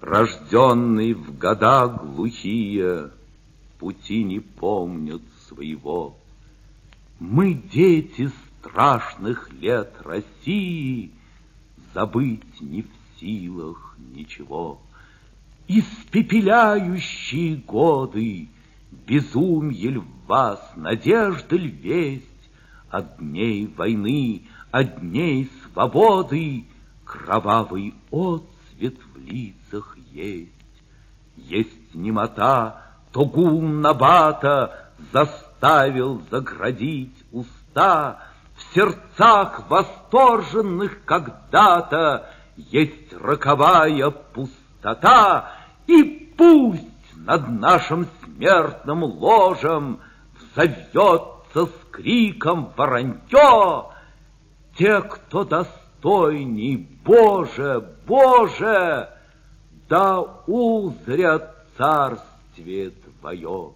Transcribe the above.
Рожденный в года глухие, Пути не помнят своего. Мы дети страшных лет России, Забыть не в силах ничего. Испепеляющие годы, Безумье ль в вас, надежда ль весть, От дней войны, от дней свободы Кровавый отцвет в лицах есть. Есть немота, то гум Набата Заставил заградить уста, В сердцах восторженных когда-то Есть роковая пустота, И пусть над нашим смертным ложем Взовется с криком воронье! Те, кто достойней, Боже, Боже, Да узрят царствие Твое.